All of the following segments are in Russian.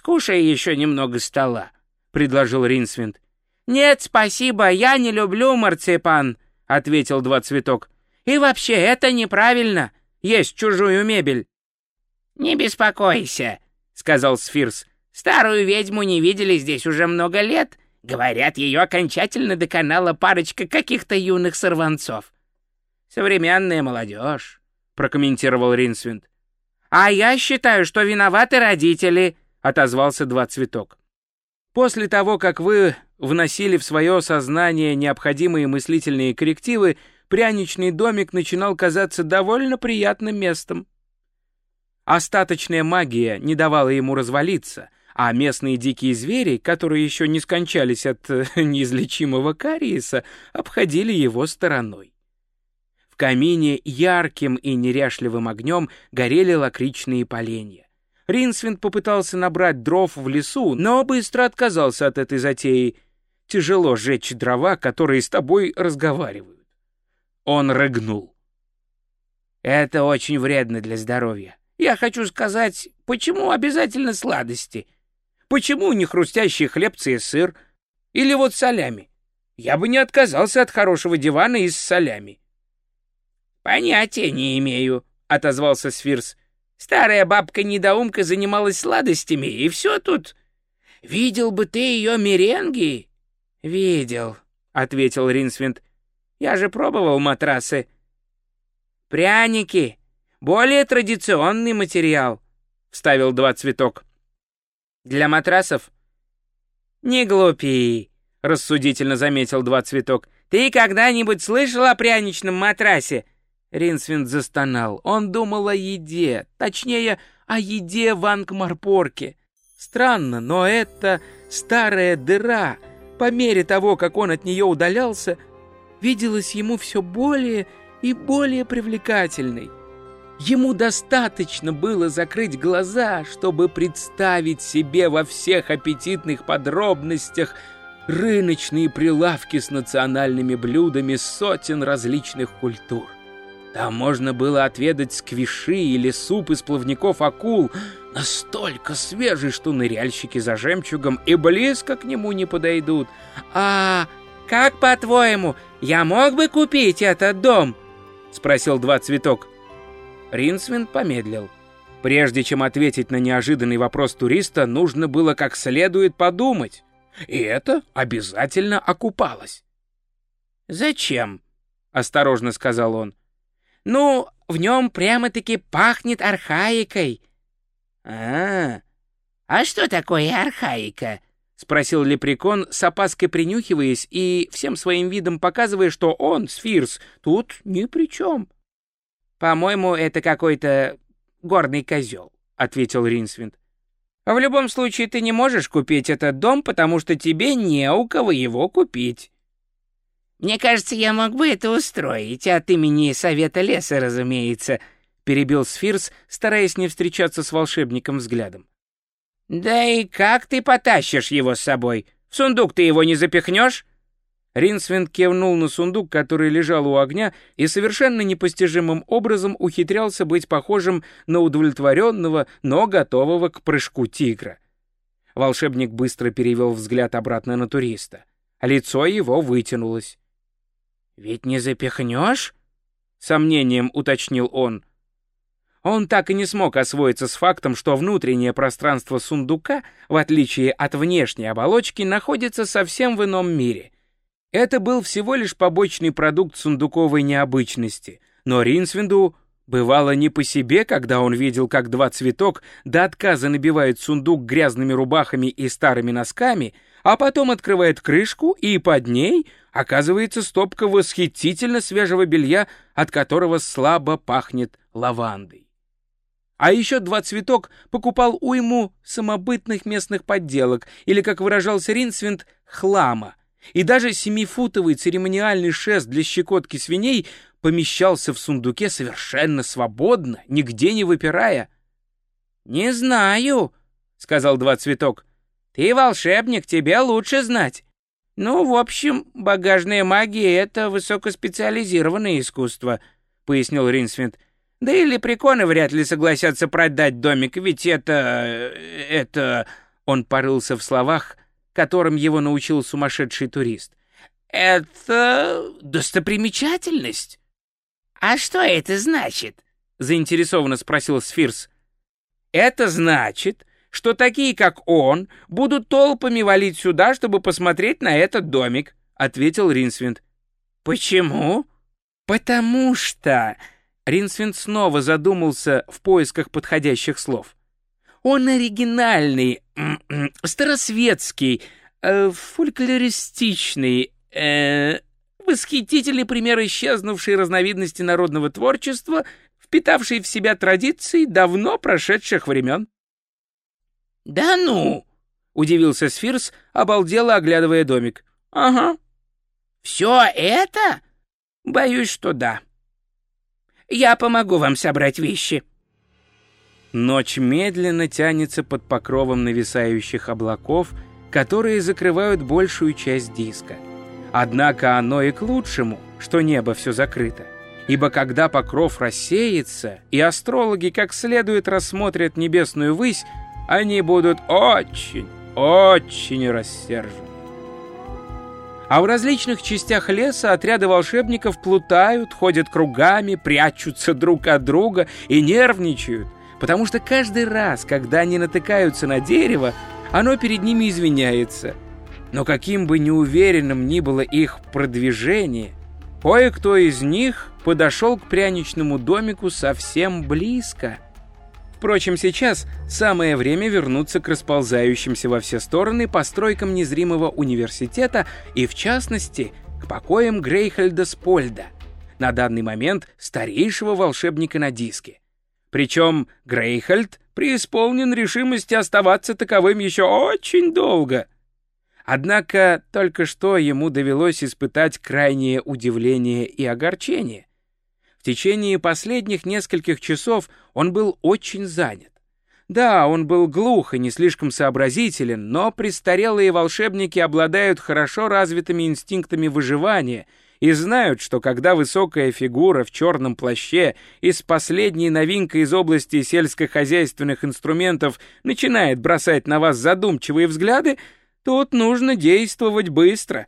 Скушай еще немного стола», — предложил Ринсвинд. «Нет, спасибо, я не люблю марципан», — ответил Два Цветок. «И вообще, это неправильно, есть чужую мебель». «Не беспокойся», — сказал Сфирс. «Старую ведьму не видели здесь уже много лет. Говорят, ее окончательно доконала парочка каких-то юных сорванцов». «Современная молодежь», — прокомментировал Ринсвинд. «А я считаю, что виноваты родители», — отозвался Два Цветок. «После того, как вы вносили в свое сознание необходимые мыслительные коррективы, пряничный домик начинал казаться довольно приятным местом. Остаточная магия не давала ему развалиться, а местные дикие звери, которые еще не скончались от э, неизлечимого кариеса, обходили его стороной камине ярким и неряшливым огнем горели лакричные поленья. Ринсвинд попытался набрать дров в лесу, но быстро отказался от этой затеи. Тяжело сжечь дрова, которые с тобой разговаривают. Он рыгнул. «Это очень вредно для здоровья. Я хочу сказать, почему обязательно сладости? Почему не хрустящие хлебцы и сыр? Или вот солями? Я бы не отказался от хорошего дивана из солями. «Понятия не имею», — отозвался Сфирс. «Старая бабка-недоумка занималась сладостями, и все тут. Видел бы ты ее меренги?» «Видел», — ответил Ринсвинд. «Я же пробовал матрасы». «Пряники — более традиционный материал», — вставил два цветок. «Для матрасов?» «Не глупи», — рассудительно заметил два цветок. «Ты когда-нибудь слышал о пряничном матрасе?» Ринсвинд застонал. Он думал о еде, точнее, о еде в Ангмарпорке. Странно, но эта старая дыра, по мере того, как он от нее удалялся, виделась ему все более и более привлекательной. Ему достаточно было закрыть глаза, чтобы представить себе во всех аппетитных подробностях рыночные прилавки с национальными блюдами сотен различных культур. Там можно было отведать сквиши или суп из плавников акул, настолько свежий, что ныряльщики за жемчугом и близко к нему не подойдут. «А как, по-твоему, я мог бы купить этот дом?» — спросил Два Цветок. Ринсвин помедлил. Прежде чем ответить на неожиданный вопрос туриста, нужно было как следует подумать. И это обязательно окупалось. «Зачем?» — осторожно сказал он. Ну, в нем прямо-таки пахнет архаикой. А, а что такое архаика? спросил лепрекон, с опаской принюхиваясь и всем своим видом показывая, что он, Сфирс, тут ни при чем. «По-моему, это какой-то горный козел», — ответил Ринсвинд. «В любом случае, ты не можешь купить этот дом, потому что тебе не у кого его купить. «Мне кажется, я мог бы это устроить, от имени Совета Леса, разумеется», — перебил Сфирс, стараясь не встречаться с волшебником взглядом. «Да и как ты потащишь его с собой? В сундук ты его не запихнешь?» Ринсвинд кивнул на сундук, который лежал у огня, и совершенно непостижимым образом ухитрялся быть похожим на удовлетворенного, но готового к прыжку тигра. Волшебник быстро перевел взгляд обратно на туриста. Лицо его вытянулось. «Ведь не запихнешь?» — сомнением уточнил он. Он так и не смог освоиться с фактом, что внутреннее пространство сундука, в отличие от внешней оболочки, находится совсем в ином мире. Это был всего лишь побочный продукт сундуковой необычности, но Ринсвинду бывало не по себе, когда он видел, как два цветок до отказа набивают сундук грязными рубахами и старыми носками, а потом открывает крышку, и под ней оказывается стопка восхитительно свежего белья, от которого слабо пахнет лавандой. А еще два цветок покупал уйму самобытных местных подделок, или, как выражался Ринсвинд, хлама. И даже семифутовый церемониальный шест для щекотки свиней помещался в сундуке совершенно свободно, нигде не выпирая. «Не знаю», — сказал два цветок. «Ты волшебник, тебе лучше знать». «Ну, в общем, багажная магия — это высокоспециализированное искусство», — пояснил Ринсвинд. «Да и лепреконы вряд ли согласятся продать домик, ведь это... это... Он порылся в словах, которым его научил сумасшедший турист. «Это достопримечательность». «А что это значит?» — заинтересованно спросил Сфирс. «Это значит, что такие, как он, будут толпами валить сюда, чтобы посмотреть на этот домик», — ответил Ринсвинд. «Почему?» «Потому что...» Ринсвинд снова задумался в поисках подходящих слов. «Он оригинальный, старосветский, э, фольклористичный, э, восхитительный пример исчезнувшей разновидности народного творчества, впитавший в себя традиции давно прошедших времен». «Да ну!» — удивился Сфирс, обалдело оглядывая домик. «Ага». «Все это?» «Боюсь, что да. Я помогу вам собрать вещи». Ночь медленно тянется под покровом нависающих облаков, которые закрывают большую часть диска. Однако оно и к лучшему, что небо все закрыто. Ибо когда покров рассеется, и астрологи как следует рассмотрят небесную высь, они будут очень, очень рассержены. А в различных частях леса отряды волшебников плутают, ходят кругами, прячутся друг от друга и нервничают, потому что каждый раз, когда они натыкаются на дерево, оно перед ними извиняется. Но каким бы неуверенным ни было их продвижение, кое-кто из них подошел к пряничному домику совсем близко — Впрочем, сейчас самое время вернуться к расползающимся во все стороны постройкам незримого университета и, в частности, к покоям Грейхельда Спольда, на данный момент старейшего волшебника на диске. Причем Грейхельд преисполнен решимости оставаться таковым еще очень долго. Однако только что ему довелось испытать крайнее удивление и огорчение. В течение последних нескольких часов он был очень занят. Да, он был глух и не слишком сообразителен, но престарелые волшебники обладают хорошо развитыми инстинктами выживания и знают, что когда высокая фигура в черном плаще и с последней новинкой из области сельскохозяйственных инструментов начинает бросать на вас задумчивые взгляды, тут нужно действовать быстро.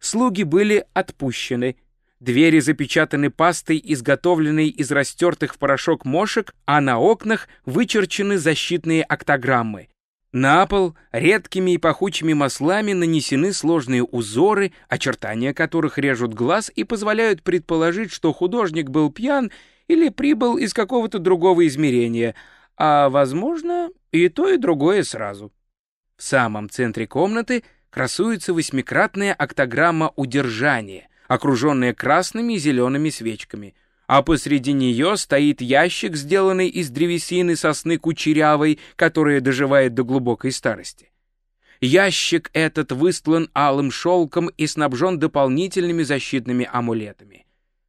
Слуги были отпущены — Двери запечатаны пастой, изготовленной из растертых в порошок мошек, а на окнах вычерчены защитные октограммы. На пол редкими и пахучими маслами нанесены сложные узоры, очертания которых режут глаз и позволяют предположить, что художник был пьян или прибыл из какого-то другого измерения, а, возможно, и то, и другое сразу. В самом центре комнаты красуется восьмикратная октограмма удержания — окруженная красными и зелеными свечками, а посреди нее стоит ящик, сделанный из древесины сосны кучерявой, которая доживает до глубокой старости. Ящик этот выстлан алым шелком и снабжен дополнительными защитными амулетами.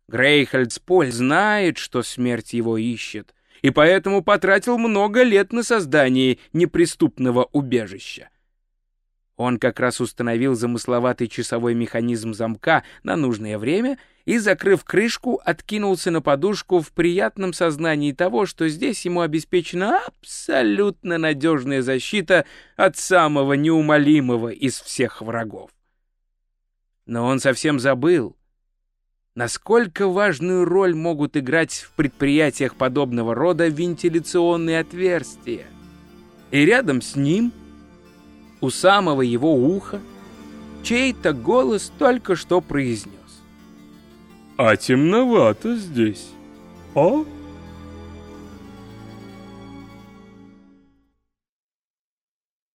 Грейхальдсполь знает, что смерть его ищет, и поэтому потратил много лет на создание неприступного убежища. Он как раз установил замысловатый часовой механизм замка на нужное время и, закрыв крышку, откинулся на подушку в приятном сознании того, что здесь ему обеспечена абсолютно надежная защита от самого неумолимого из всех врагов. Но он совсем забыл, насколько важную роль могут играть в предприятиях подобного рода вентиляционные отверстия. И рядом с ним — у самого его уха чей-то голос только что произнес. «А темновато здесь, а?»